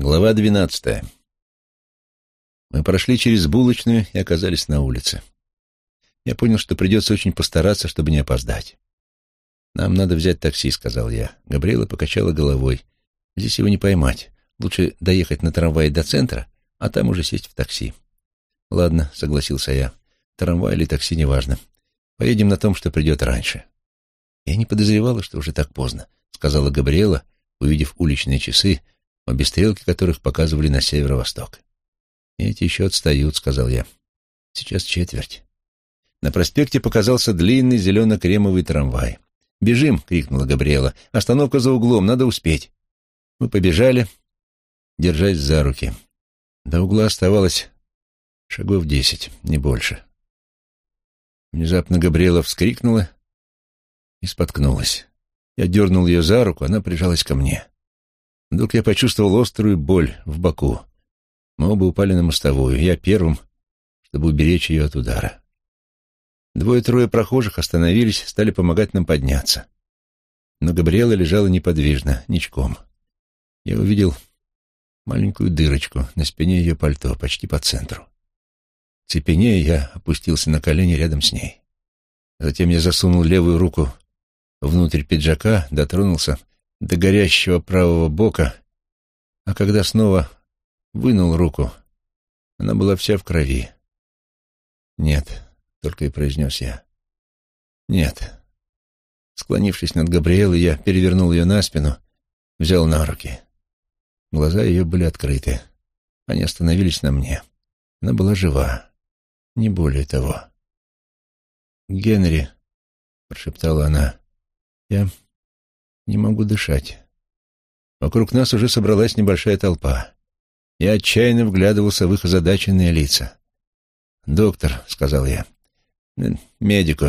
Глава двенадцатая. Мы прошли через булочную и оказались на улице. Я понял, что придется очень постараться, чтобы не опоздать. «Нам надо взять такси», — сказал я. Габриэла покачала головой. «Здесь его не поймать. Лучше доехать на трамвае до центра, а там уже сесть в такси». «Ладно», — согласился я. «Трамвай или такси, неважно. Поедем на том, что придет раньше». «Я не подозревала, что уже так поздно», — сказала Габриэла, увидев уличные часы, обе стрелки которых показывали на северо-восток. «Эти еще отстают», — сказал я. «Сейчас четверть». На проспекте показался длинный зелено-кремовый трамвай. «Бежим!» — крикнула Габриэла. «Остановка за углом, надо успеть!» Мы побежали, держась за руки. До угла оставалось шагов десять, не больше. Внезапно Габриэла вскрикнула и споткнулась. Я дернул ее за руку, она прижалась ко мне. Вдруг я почувствовал острую боль в боку. Мы оба упали на мостовую, я первым, чтобы уберечь ее от удара. Двое-трое прохожих остановились, стали помогать нам подняться. Но Габриэла лежала неподвижно, ничком. Я увидел маленькую дырочку на спине ее пальто, почти по центру. Цепенея, я опустился на колени рядом с ней. Затем я засунул левую руку внутрь пиджака, дотронулся до горящего правого бока, а когда снова вынул руку, она была вся в крови. «Нет», — только и произнес я. «Нет». Склонившись над Габриэлой, я перевернул ее на спину, взял на руки. Глаза ее были открыты. Они остановились на мне. Она была жива. Не более того. «Генри», — прошептала она, — «я не могу дышать. Вокруг нас уже собралась небольшая толпа. Я отчаянно вглядывался в их озадаченные лица. «Доктор», — сказал я. «Медику».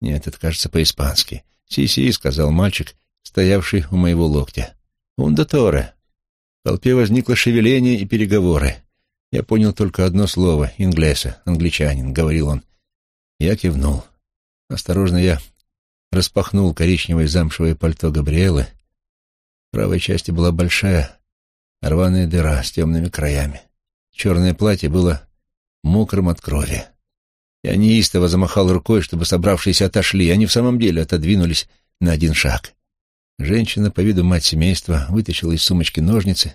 «Нет, это кажется по-испански». «Си-си», — сказал мальчик, стоявший у моего локтя. «Ундаторе». В толпе возникло шевеление и переговоры. Я понял только одно слово — «инглеса», «англичанин», — говорил он. Я кивнул. Осторожно я распахнул коричневое замшевое пальто Габриэлы. В правой части была большая рваная дыра с темными краями. Черное платье было мокрым от крови. Я неистово замахал рукой, чтобы собравшиеся отошли. Они в самом деле отодвинулись на один шаг. Женщина, по виду мать семейства, вытащила из сумочки ножницы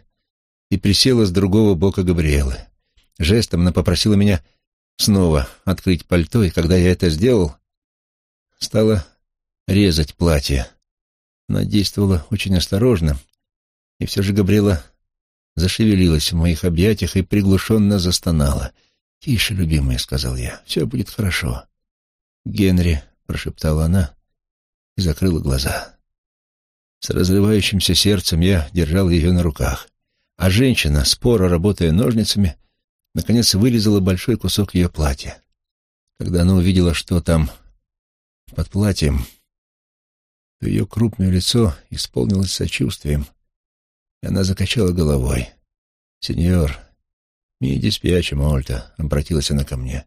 и присела с другого бока Габриэлы. Жестом она попросила меня снова открыть пальто, и когда я это сделал, стала резать платье. Она действовала очень осторожно, и все же Габриэла зашевелилась в моих объятиях и приглушенно застонала. «Тише, любимая», — сказал я, — «все будет хорошо». «Генри», — прошептала она и закрыла глаза. С разрывающимся сердцем я держал ее на руках, а женщина, споро работая ножницами, наконец вырезала большой кусок ее платья. Когда она увидела, что там под платьем, то ее крупное лицо исполнилось сочувствием, и она закачала головой. «Сеньор, ми диспиачи Мольта», — обратилась она ко мне.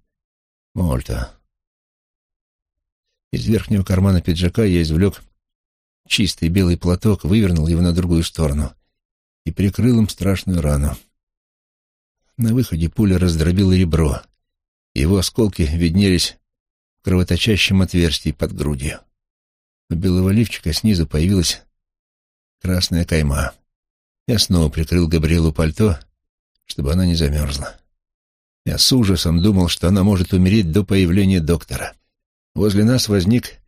«Мольта». Из верхнего кармана пиджака я извлек чистый белый платок, вывернул его на другую сторону и прикрыл им страшную рану. На выходе пуля раздробила ребро, его осколки виднелись в кровоточащем отверстии под грудью. У белого лифчика снизу появилась красная кайма. Я снова прикрыл Габриэлу пальто, чтобы она не замерзла. Я с ужасом думал, что она может умереть до появления доктора. Возле нас возник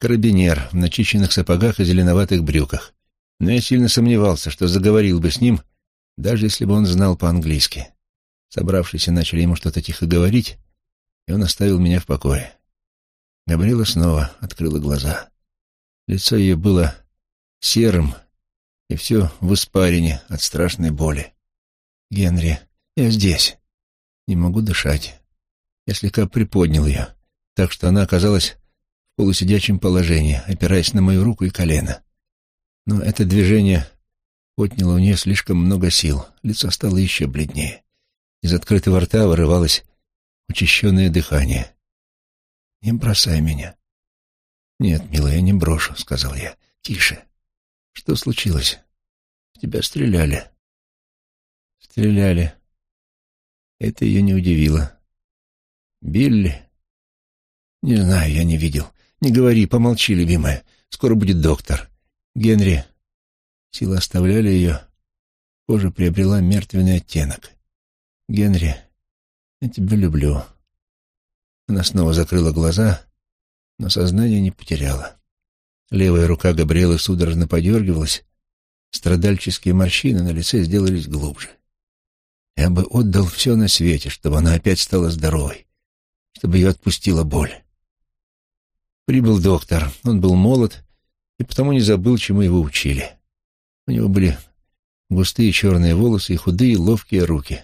карабинер в начищенных сапогах и зеленоватых брюках, но я сильно сомневался, что заговорил бы с ним, даже если бы он знал по-английски. Собравшиеся начали ему что-то тихо говорить, и он оставил меня в покое. Габриэла снова открыла глаза. Лицо ее было серым, и все в испарине от страшной боли. «Генри, я здесь. Не могу дышать». Я слегка приподнял ее, так что она оказалась в полусидячем положении, опираясь на мою руку и колено. Но это движение отняло у нее слишком много сил, лицо стало еще бледнее. Из открытого рта вырывалось учащенное дыхание. «Не бросай меня», «Нет, милая, я не брошу», — сказал я. «Тише. Что случилось? В тебя стреляли». Стреляли. Это ее не удивило. Билли? Не знаю, я не видел. Не говори, помолчи, любимая. Скоро будет доктор. Генри. Силы оставляли ее. Кожа приобрела мертвенный оттенок. Генри, я тебя люблю. Она снова закрыла глаза, но сознание не потеряла. Левая рука Габриэлы судорожно подергивалась, страдальческие морщины на лице сделались глубже. Я бы отдал все на свете, чтобы она опять стала здоровой, чтобы ее отпустила боль. Прибыл доктор. Он был молод и потому не забыл, чему его учили. У него были густые черные волосы и худые ловкие руки.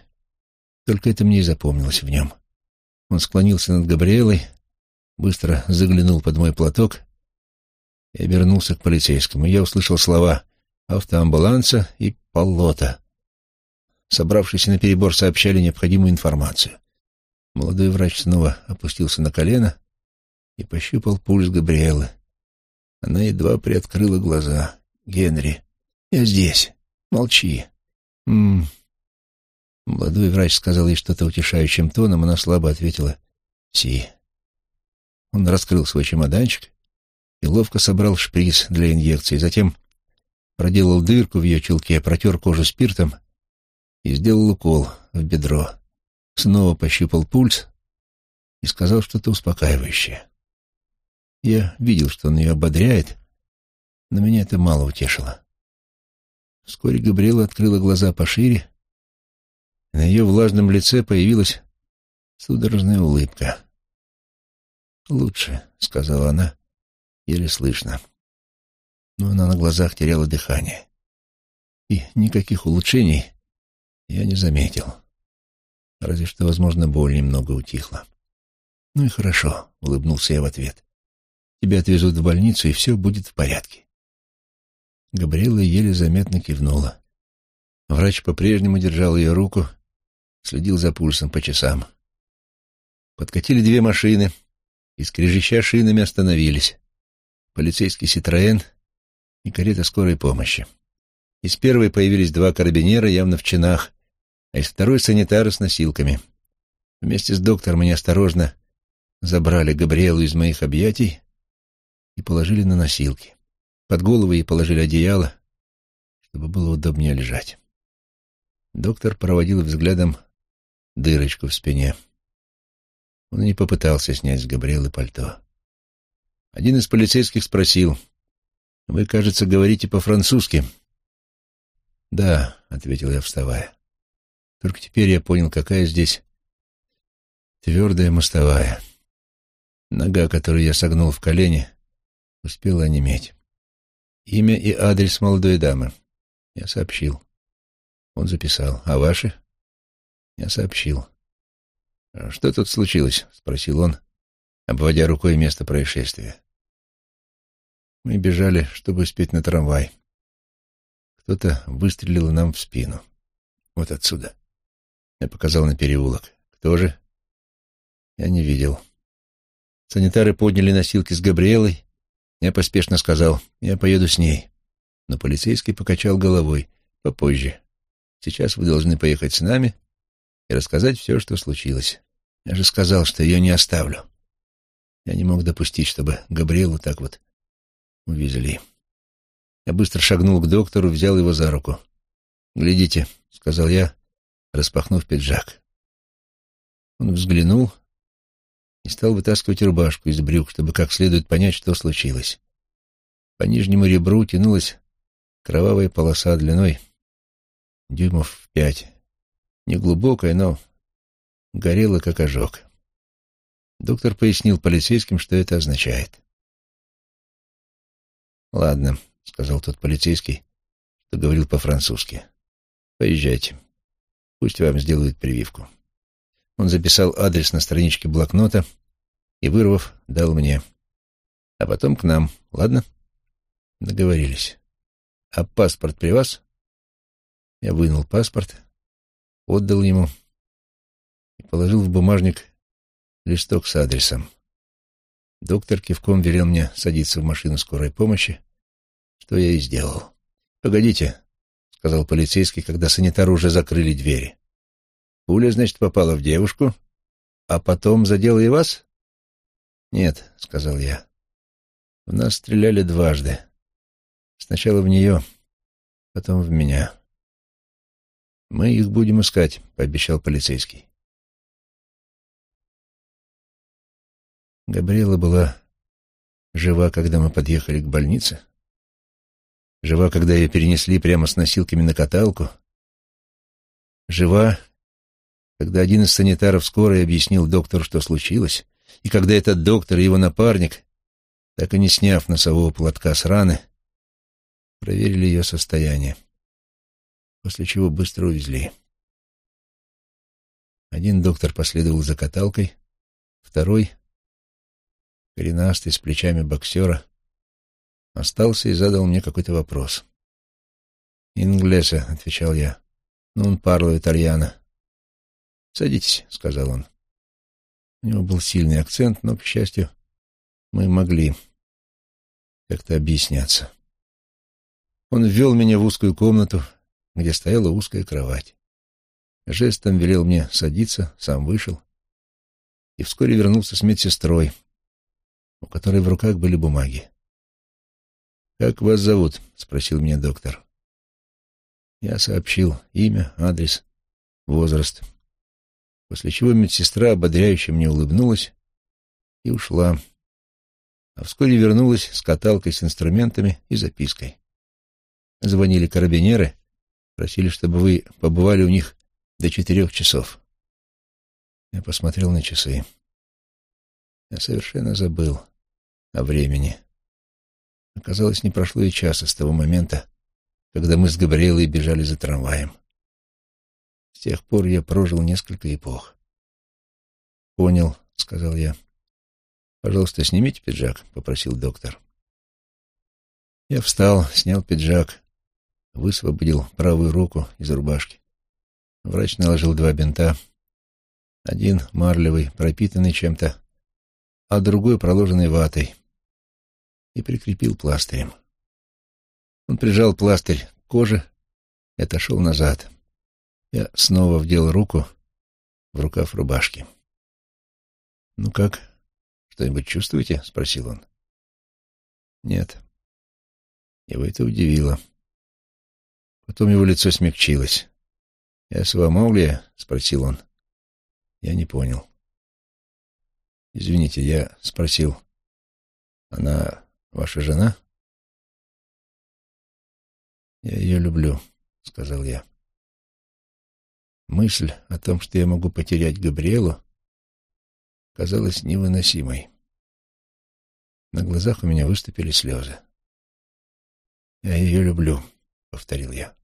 Только это мне и запомнилось в нем. Он склонился над Габриэлой, быстро заглянул под мой платок и обернулся к полицейскому. Я услышал слова автоамбуланса и полота. Собравшиеся на перебор сообщали необходимую информацию. Молодой врач снова опустился на колено и пощупал пульс Габриэлы. Она едва приоткрыла глаза. «Генри, я здесь. Молчи». «М -м. Молодой врач сказал ей что-то утешающим тоном, она слабо ответила «Си». Он раскрыл свой чемоданчик и ловко собрал шприц для инъекции, затем проделал дырку в ее чулке, протер кожу спиртом и сделал укол в бедро. Снова пощупал пульс и сказал что-то успокаивающее. Я видел, что он ее ободряет, но меня это мало утешило. Вскоре Габриэла открыла глаза пошире, и на ее влажном лице появилась судорожная улыбка. «Лучше», — сказала она, еле слышно. Но она на глазах теряла дыхание. И никаких улучшений я не заметил. Разве что, возможно, боль немного утихла. «Ну и хорошо», — улыбнулся я в ответ. Тебя отвезут в больницу, и все будет в порядке. Габриэла еле заметно кивнула. Врач по-прежнему держал ее руку, следил за пульсом по часам. Подкатили две машины и, скрежеща шинами, остановились. Полицейский «Ситроен» и карета скорой помощи. Из первой появились два карабинера, явно в чинах, а из второй — санитары с носилками. Вместе с доктором они осторожно забрали Габриэлу из моих объятий и положили на носилки. Под голову ей положили одеяло, чтобы было удобнее лежать. Доктор проводил взглядом дырочку в спине. Он не попытался снять с Габриэлы пальто. Один из полицейских спросил, «Вы, кажется, говорите по-французски?» «Да», — ответил я, вставая. «Только теперь я понял, какая здесь твердая мостовая. Нога, которую я согнул в колени, успела онеметь. Имя и адрес молодой дамы. Я сообщил. Он записал. А ваши? Я сообщил. «А «Что тут случилось?» — спросил он, обводя рукой место происшествия. Мы бежали, чтобы успеть на трамвай. Кто-то выстрелил нам в спину. Вот отсюда. Я показал на переулок. Кто же? Я не видел. Санитары подняли носилки с Габриэлой я поспешно сказал, я поеду с ней. Но полицейский покачал головой. Попозже. Сейчас вы должны поехать с нами и рассказать все, что случилось. Я же сказал, что ее не оставлю. Я не мог допустить, чтобы Габриэлу так вот увезли. Я быстро шагнул к доктору, взял его за руку. «Глядите», — сказал я, распахнув пиджак. Он взглянул и стал вытаскивать рубашку из брюк, чтобы как следует понять, что случилось. По нижнему ребру тянулась кровавая полоса длиной дюймов в пять. Неглубокая, но горела, как ожог. Доктор пояснил полицейским, что это означает. «Ладно», — сказал тот полицейский, что говорил по-французски. «Поезжайте. Пусть вам сделают прививку». Он записал адрес на страничке блокнота и, вырвав, дал мне. А потом к нам, ладно? Договорились. А паспорт при вас? Я вынул паспорт, отдал ему и положил в бумажник листок с адресом. Доктор кивком велел мне садиться в машину скорой помощи, что я и сделал. «Погодите», — сказал полицейский, когда санитары уже закрыли двери. «Пуля, значит, попала в девушку, а потом задела и вас?» «Нет», — сказал я. «В нас стреляли дважды. Сначала в нее, потом в меня». «Мы их будем искать», — пообещал полицейский. Габриэла была жива, когда мы подъехали к больнице. Жива, когда ее перенесли прямо с носилками на каталку. Жива, когда один из санитаров скорой объяснил доктору, что случилось, и когда этот доктор и его напарник, так и не сняв носового платка с раны, проверили ее состояние, после чего быстро увезли. Один доктор последовал за каталкой, второй — коренастый, с плечами боксера, остался и задал мне какой-то вопрос. «Инглеса», — отвечал я. «Ну, парло итальяно». «Садитесь», — сказал он. У него был сильный акцент, но, к счастью, мы могли как-то объясняться. Он ввел меня в узкую комнату, где стояла узкая кровать. Жестом велел мне садиться, сам вышел и вскоре вернулся с медсестрой, у которой в руках были бумаги. «Как вас зовут?» — спросил меня доктор. Я сообщил имя, адрес, возраст, после чего медсестра ободряюще мне улыбнулась и ушла, а вскоре вернулась с каталкой с инструментами и запиской. Звонили карабинеры, просили, чтобы вы побывали у них до четырех часов. Я посмотрел на часы. Я совершенно забыл о времени. Оказалось, не прошло и часа с того момента, когда мы с Габриэлой бежали за трамваем. С тех пор я прожил несколько эпох. «Понял», — сказал я. «Пожалуйста, снимите пиджак», — попросил доктор. Я встал, снял пиджак, высвободил правую руку из рубашки. Врач наложил два бинта. Один марлевый, пропитанный чем-то, а другой проложенный ватой и прикрепил пластырем. Он прижал пластырь к коже и отошел назад. Я снова вдел руку в рукав рубашки. «Ну как, что-нибудь чувствуете?» — спросил он. «Нет». Его это удивило. Потом его лицо смягчилось. «Я с вами спросил он. Я не понял. «Извините, я спросил, она Ваша жена? Я ее люблю, сказал я. Мысль о том, что я могу потерять Габриэлу, казалась невыносимой. На глазах у меня выступили слезы. «Я ее люблю», — повторил я.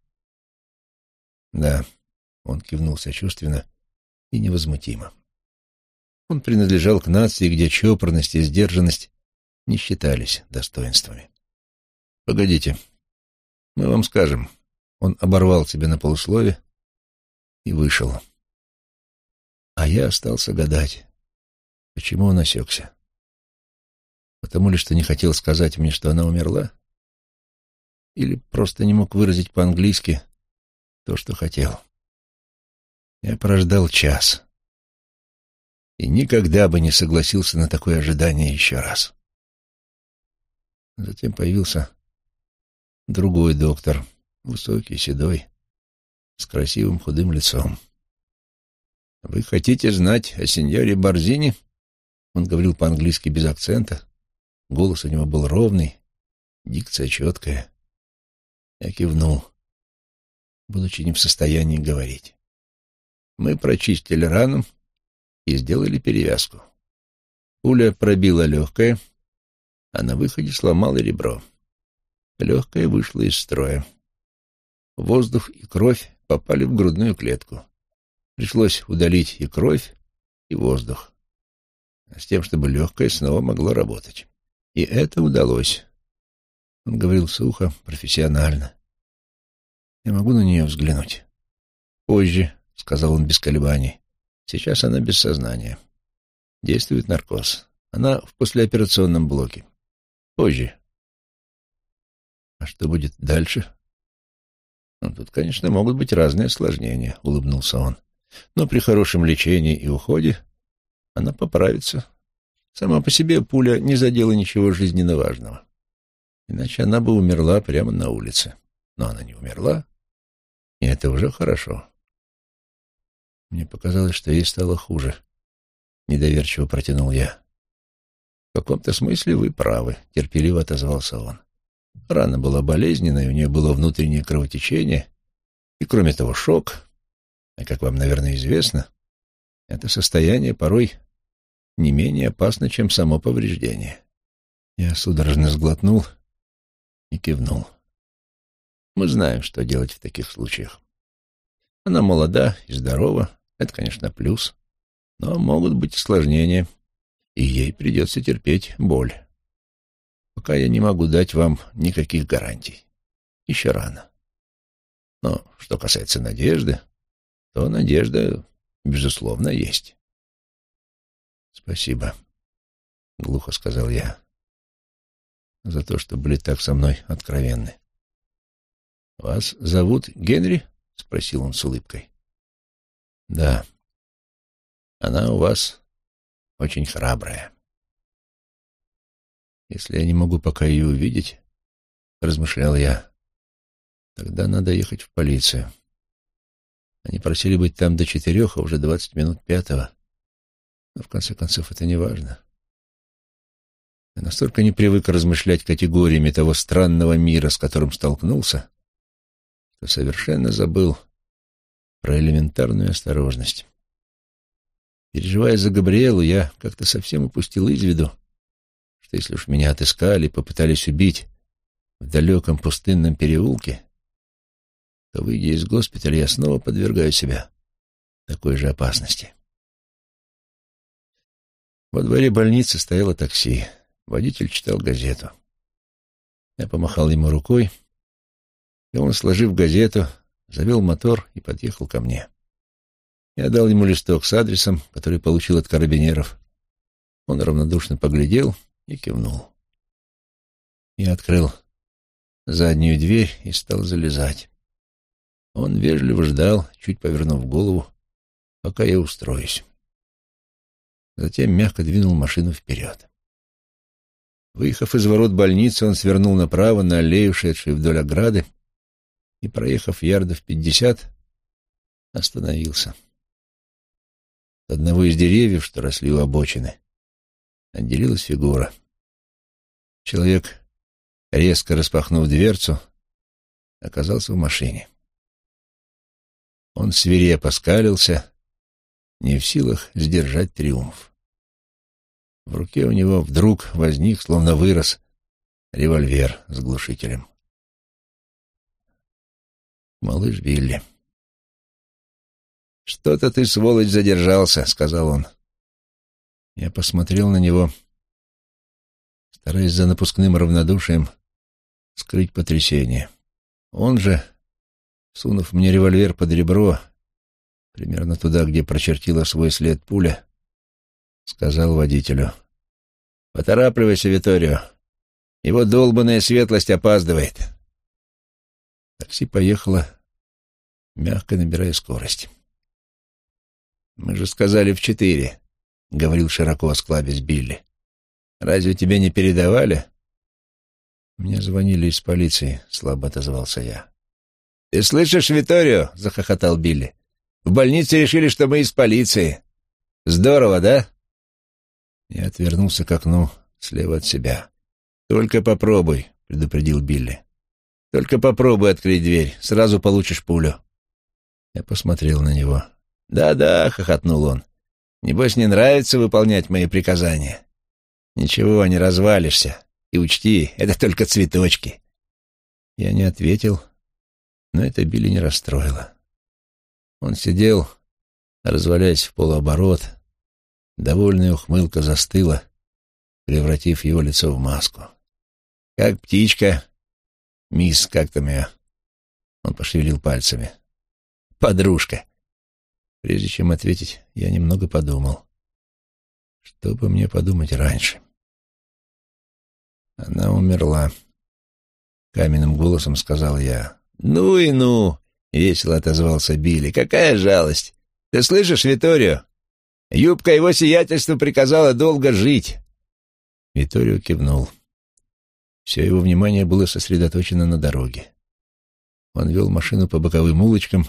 «Да», — он кивнул сочувственно и невозмутимо. Он принадлежал к нации, где чопорность и сдержанность не считались достоинствами. «Погодите, мы вам скажем». Он оборвал себя на полуслове и вышел. А я остался гадать, почему он осекся. Потому ли, что не хотел сказать мне, что она умерла? Или просто не мог выразить по-английски то, что хотел? Я прождал час и никогда бы не согласился на такое ожидание еще раз. Затем появился другой доктор, высокий, седой, с красивым худым лицом. «Вы хотите знать о сеньоре Борзине?» Он говорил по-английски без акцента. Голос у него был ровный, дикция четкая. Я кивнул, будучи не в состоянии говорить. Мы прочистили рану и сделали перевязку. Пуля пробила легкое, а на выходе сломала ребро. Легкое вышло из строя. Воздух и кровь попали в грудную клетку. Пришлось удалить и кровь, и воздух. С тем, чтобы легкое снова могло работать. И это удалось. Он говорил сухо, профессионально. «Я могу на нее взглянуть?» «Позже», — сказал он без колебаний. «Сейчас она без сознания. Действует наркоз. Она в послеоперационном блоке. Позже. А что будет дальше? Ну, тут, конечно, могут быть разные осложнения, — улыбнулся он. Но при хорошем лечении и уходе она поправится. Сама по себе пуля не задела ничего жизненно важного. Иначе она бы умерла прямо на улице. Но она не умерла, и это уже хорошо. Мне показалось, что ей стало хуже. Недоверчиво протянул я. В каком-то смысле вы правы, терпеливо отозвался он. Рана была болезненной, у нее было внутреннее кровотечение, и, кроме того, шок. А как вам, наверное, известно, это состояние порой не менее опасно, чем само повреждение. Я судорожно сглотнул и кивнул. Мы знаем, что делать в таких случаях. Она молода и здорова, это, конечно, плюс, но могут быть осложнения, и ей придется терпеть боль. Пока я не могу дать вам никаких гарантий. Еще рано. Но что касается надежды, то надежда, безусловно, есть. «Спасибо», — глухо сказал я, — «за то, что были так со мной откровенны». «Вас зовут Генри?» — спросил он с улыбкой. «Да. Она у вас очень храбрая». «Если я не могу пока ее увидеть», — размышлял я, — «тогда надо ехать в полицию». Они просили быть там до четырех, а уже двадцать минут пятого. Но в конце концов это не важно. Я настолько не привык размышлять категориями того странного мира, с которым столкнулся, что совершенно забыл про элементарную осторожность. Переживая за Габриэлу, я как-то совсем упустил из виду, что если уж меня отыскали и попытались убить в далеком пустынном переулке, то, выйдя из госпиталя, я снова подвергаю себя такой же опасности. Во дворе больницы стояло такси. Водитель читал газету. Я помахал ему рукой, и он, сложив газету, завел мотор и подъехал ко мне. Я дал ему листок с адресом, который получил от карабинеров. Он равнодушно поглядел и кивнул. Я открыл заднюю дверь и стал залезать. Он вежливо ждал, чуть повернув голову, пока я устроюсь затем мягко двинул машину вперед. Выехав из ворот больницы, он свернул направо на аллею, шедшую вдоль ограды, и, проехав ярдов пятьдесят, остановился. Одного из деревьев, что росли у обочины, отделилась фигура. Человек, резко распахнув дверцу, оказался в машине. Он свирепо скалился, не в силах сдержать триумф. В руке у него вдруг возник, словно вырос, револьвер с глушителем. Малыш Билли. «Что-то ты, сволочь, задержался», — сказал он. Я посмотрел на него, стараясь за напускным равнодушием скрыть потрясение. Он же, сунув мне револьвер под ребро, примерно туда, где прочертила свой след пуля, сказал водителю. «Поторапливайся, Виторио. Его долбанная светлость опаздывает». Такси поехало, мягко набирая скорость. «Мы же сказали в четыре», — говорил широко осклабясь Билли. «Разве тебе не передавали?» «Мне звонили из полиции», — слабо отозвался я. «Ты слышишь, Виторио?» — захохотал Билли. «В больнице решили, что мы из полиции. Здорово, да?» Я отвернулся к окну слева от себя. «Только попробуй», — предупредил Билли. «Только попробуй открыть дверь, сразу получишь пулю». Я посмотрел на него. «Да-да», — хохотнул он. «Небось, не нравится выполнять мои приказания?» «Ничего, не развалишься. И учти, это только цветочки». Я не ответил, но это Билли не расстроило. Он сидел, развалясь в полуоборот, Довольная ухмылка застыла, превратив его лицо в маску. «Как птичка. Мисс, как там ее?» Он пошевелил пальцами. «Подружка». Прежде чем ответить, я немного подумал. Что бы мне подумать раньше? Она умерла. Каменным голосом сказал я. «Ну и ну!» — весело отозвался Билли. «Какая жалость! Ты слышишь, Виторио? Юбка его сиятельства приказала долго жить!» Виторио кивнул. Все его внимание было сосредоточено на дороге. Он вел машину по боковым улочкам,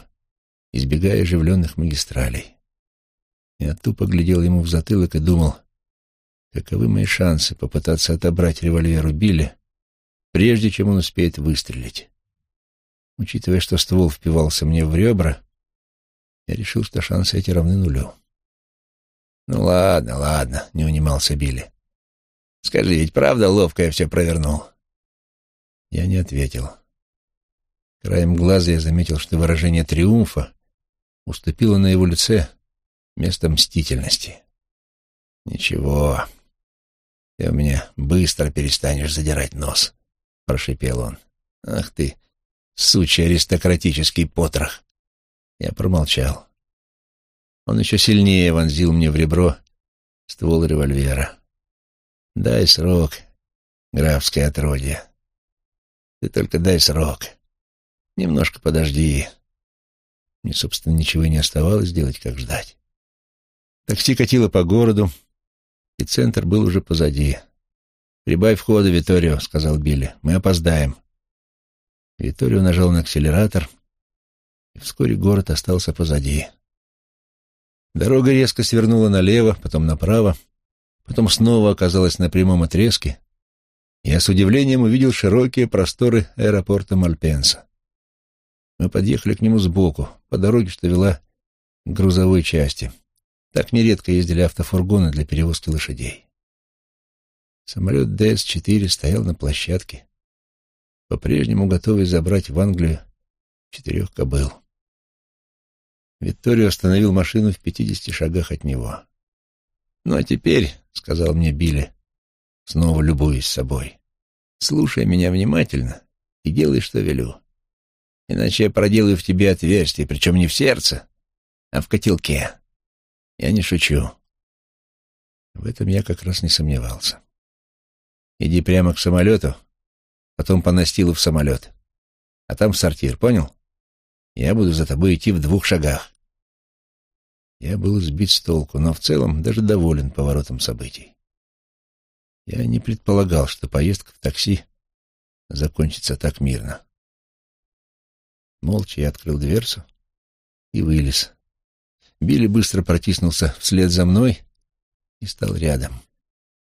избегая оживленных магистралей. Я тупо глядел ему в затылок и думал, каковы мои шансы попытаться отобрать револьвер у Билли, прежде чем он успеет выстрелить. Учитывая, что ствол впивался мне в ребра, я решил, что шансы эти равны нулю. «Ну ладно, ладно», — не унимался Билли. «Скажи, ведь правда ловко я все провернул?» Я не ответил. Краем глаза я заметил, что выражение триумфа уступило на его лице место мстительности. «Ничего, ты у меня быстро перестанешь задирать нос», — прошипел он. «Ах ты, сучий аристократический потрох!» Я промолчал. Он еще сильнее вонзил мне в ребро ствол револьвера. «Дай срок, графское отродье. Ты только дай срок. Немножко подожди». Мне, собственно, ничего не оставалось делать, как ждать. Такси катило по городу, и центр был уже позади. «Прибавь хода, Виторио», — сказал Билли. «Мы опоздаем». Виторио нажал на акселератор, и вскоре город остался позади. Дорога резко свернула налево, потом направо, потом снова оказалась на прямом отрезке, я с удивлением увидел широкие просторы аэропорта Мальпенса. Мы подъехали к нему сбоку, по дороге, что вела к грузовой части. Так нередко ездили автофургоны для перевозки лошадей. Самолет ДС-4 стоял на площадке, по-прежнему готовый забрать в Англию четырех кобыл. Викторио остановил машину в пятидесяти шагах от него. «Ну а теперь», — сказал мне Билли, снова любуясь собой, — «слушай меня внимательно и делай, что велю. Иначе я проделаю в тебе отверстие, причем не в сердце, а в котелке. Я не шучу». В этом я как раз не сомневался. «Иди прямо к самолету, потом по настилу в самолет, а там в сортир, понял? Я буду за тобой идти в двух шагах. Я был сбит с толку, но в целом даже доволен поворотом событий. Я не предполагал, что поездка в такси закончится так мирно. Молча я открыл дверцу и вылез. Билли быстро протиснулся вслед за мной и стал рядом.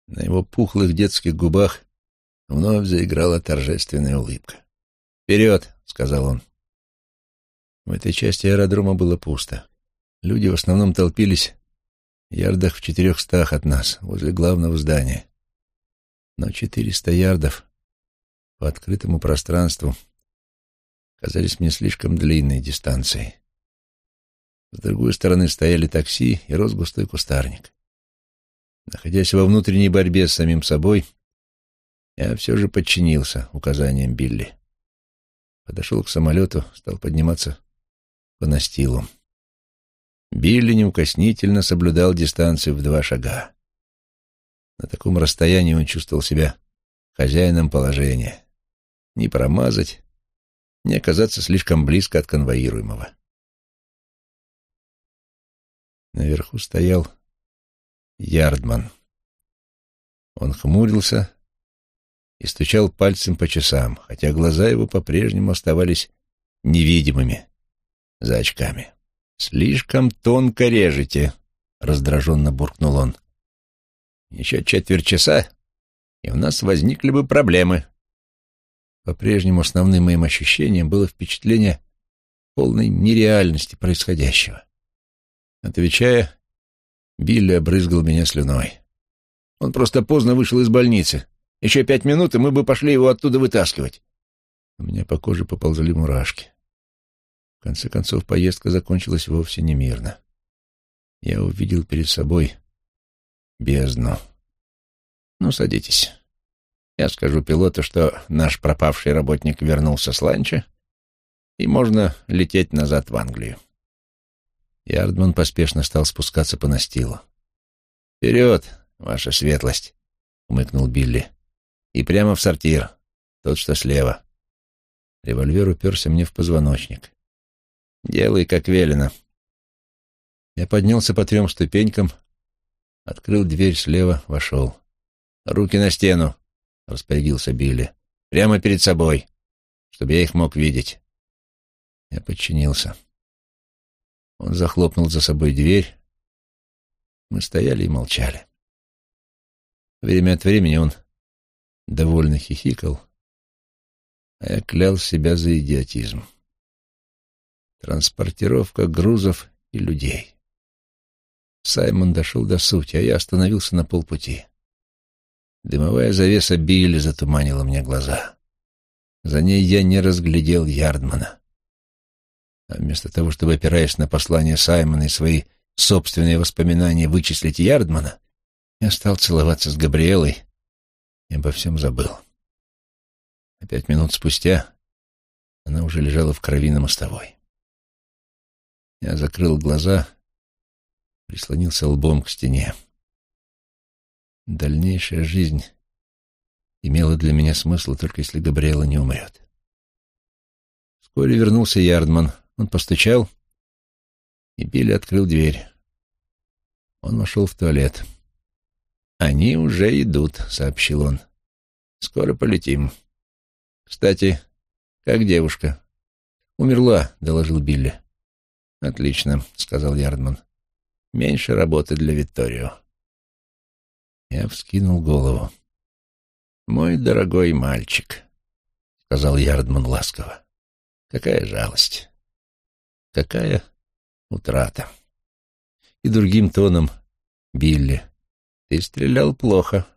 На его пухлых детских губах вновь заиграла торжественная улыбка. «Вперед!» — сказал он. В этой части аэродрома было пусто. Люди в основном толпились ярдах в четырехстах от нас, возле главного здания. Но четыреста ярдов по открытому пространству казались мне слишком длинной дистанцией. С другой стороны стояли такси и рос густой кустарник. Находясь во внутренней борьбе с самим собой, я все же подчинился указаниям Билли. Подошел к самолету, стал подниматься по настилу. Билли неукоснительно соблюдал дистанцию в два шага. На таком расстоянии он чувствовал себя хозяином положения. Не промазать, не оказаться слишком близко от конвоируемого. Наверху стоял Ярдман. Он хмурился и стучал пальцем по часам, хотя глаза его по-прежнему оставались невидимыми за очками. «Слишком тонко режете», — раздраженно буркнул он. «Еще четверть часа, и у нас возникли бы проблемы». По-прежнему основным моим ощущением было впечатление полной нереальности происходящего. Отвечая, Билли обрызгал меня слюной. Он просто поздно вышел из больницы. Еще пять минут, и мы бы пошли его оттуда вытаскивать. У меня по коже поползли мурашки конце концов, поездка закончилась вовсе не мирно. Я увидел перед собой бездну. Ну, садитесь. Я скажу пилоту, что наш пропавший работник вернулся с ланча, и можно лететь назад в Англию. Ярдман поспешно стал спускаться по настилу. «Вперед, ваша светлость!» — умыкнул Билли. «И прямо в сортир, тот, что слева. Револьвер уперся мне в позвоночник. «Делай, как велено». Я поднялся по трем ступенькам, открыл дверь слева, вошел. «Руки на стену», — распорядился Билли. «Прямо перед собой, чтобы я их мог видеть». Я подчинился. Он захлопнул за собой дверь. Мы стояли и молчали. Время от времени он довольно хихикал, а я клял себя за идиотизм. Транспортировка грузов и людей. Саймон дошел до сути, а я остановился на полпути. Дымовая завеса Билли затуманила мне глаза. За ней я не разглядел Ярдмана. А вместо того, чтобы, опираясь на послание Саймона и свои собственные воспоминания, вычислить Ярдмана, я стал целоваться с Габриэлой и обо всем забыл. А пять минут спустя она уже лежала в крови на мостовой. Я закрыл глаза, прислонился лбом к стене. Дальнейшая жизнь имела для меня смысл, только если Габриэла не умрет. Вскоре вернулся Ярдман — он постучал, и Билли открыл дверь. Он вошел в туалет. «Они уже идут», — сообщил он. «Скоро полетим. Кстати, как девушка?» «Умерла», — доложил Билли. «Отлично», — сказал Ярдман. «Меньше работы для Викторио». Я вскинул голову. «Мой дорогой мальчик», — сказал Ярдман ласково. «Какая жалость. Какая утрата. И другим тоном, Билли, ты стрелял плохо.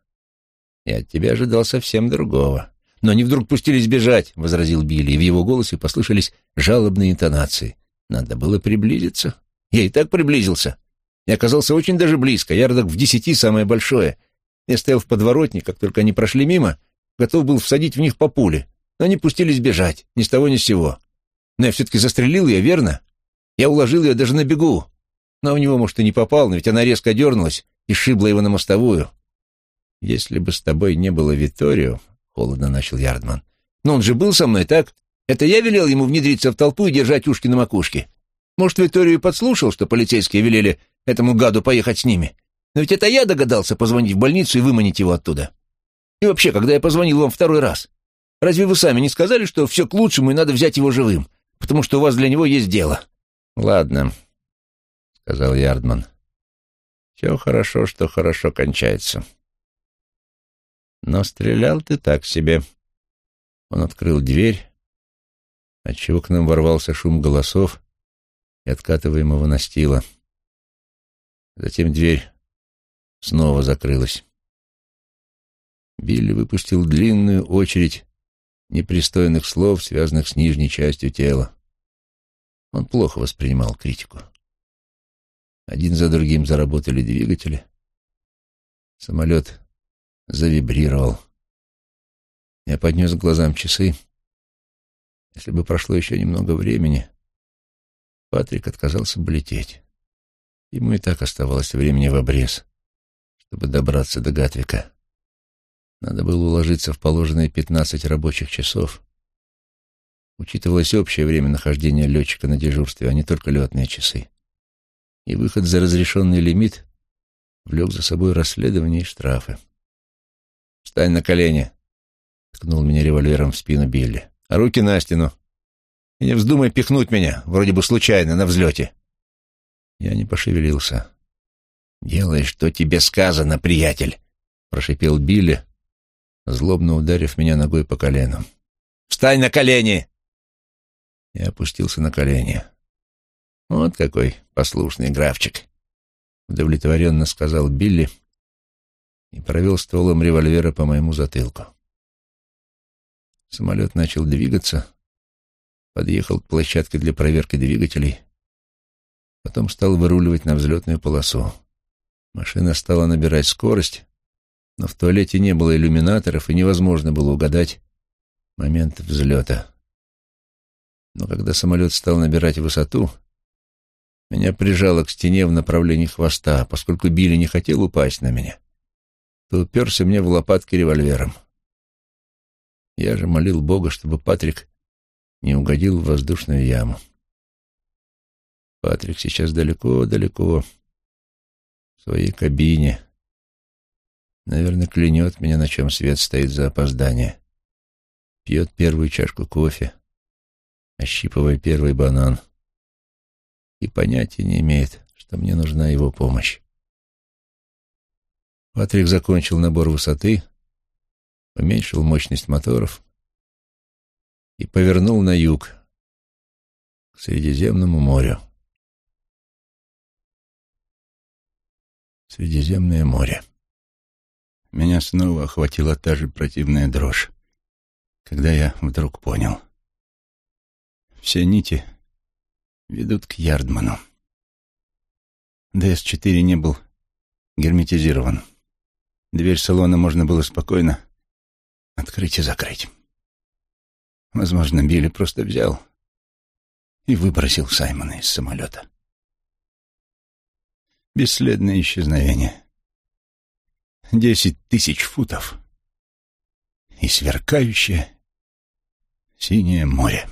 Я от тебя ожидал совсем другого. Но они вдруг пустились бежать, — возразил Билли, и в его голосе послышались жалобные интонации. Надо было приблизиться. Я и так приблизился. Я оказался очень даже близко, ярдок в десяти самое большое. Я стоял в подворотне, как только они прошли мимо, готов был всадить в них по пуле, но они пустились бежать, ни с того ни с сего. Но я все-таки застрелил ее, верно? Я уложил ее даже на бегу. Но у него, может, и не попал, но ведь она резко дернулась и шибла его на мостовую. «Если бы с тобой не было Виторио», — холодно начал Ярдман. «Но он же был со мной, так? Это я велел ему внедриться в толпу и держать ушки на макушке. Может, Виторио и подслушал, что полицейские велели этому гаду поехать с ними. Но ведь это я догадался позвонить в больницу и выманить его оттуда. И вообще, когда я позвонил вам второй раз, разве вы сами не сказали, что все к лучшему и надо взять его живым, потому что у вас для него есть дело?» «Ладно», — сказал Ярдман. «Все хорошо, что хорошо кончается. Но стрелял ты так себе». Он открыл дверь, отчего к нам ворвался шум голосов и откатываемого настила. Затем дверь снова закрылась. Билли выпустил длинную очередь непристойных слов, связанных с нижней частью тела. Он плохо воспринимал критику. Один за другим заработали двигатели. Самолет завибрировал. Я поднес к глазам часы. Если бы прошло еще немного времени, Патрик отказался бы лететь. Ему и так оставалось времени в обрез, чтобы добраться до Гатвика. Надо было уложиться в положенные пятнадцать рабочих часов, Учитывалось общее время нахождения летчика на дежурстве, а не только летные часы. И выход за разрешенный лимит влек за собой расследование и штрафы. «Встань на колени!» — ткнул меня револьвером в спину Билли. «А руки на стену! И не вздумай пихнуть меня, вроде бы случайно, на взлете!» Я не пошевелился. «Делай, что тебе сказано, приятель!» — прошипел Билли, злобно ударив меня ногой по колену. «Встань на колени!» и опустился на колени. «Вот какой послушный графчик!» — удовлетворенно сказал Билли и провел стволом револьвера по моему затылку. Самолет начал двигаться, подъехал к площадке для проверки двигателей, потом стал выруливать на взлетную полосу. Машина стала набирать скорость, но в туалете не было иллюминаторов, и невозможно было угадать момент взлета. Но когда самолет стал набирать высоту, меня прижало к стене в направлении хвоста, поскольку Билли не хотел упасть на меня, то уперся мне в лопатки револьвером. Я же молил Бога, чтобы Патрик не угодил в воздушную яму. Патрик сейчас далеко-далеко, в своей кабине. Наверное, клянет меня, на чем свет стоит за опоздание. Пьет первую чашку кофе, ощипывая первый банан. И понятия не имеет, что мне нужна его помощь. Патрик закончил набор высоты, уменьшил мощность моторов и повернул на юг, к Средиземному морю. Средиземное море. Меня снова охватила та же противная дрожь, когда я вдруг понял. Все нити ведут к Ярдману. ДС-4 не был герметизирован. Дверь салона можно было спокойно открыть и закрыть. Возможно, Билли просто взял и выбросил Саймона из самолета. Бесследное исчезновение. Десять тысяч футов и сверкающее синее море.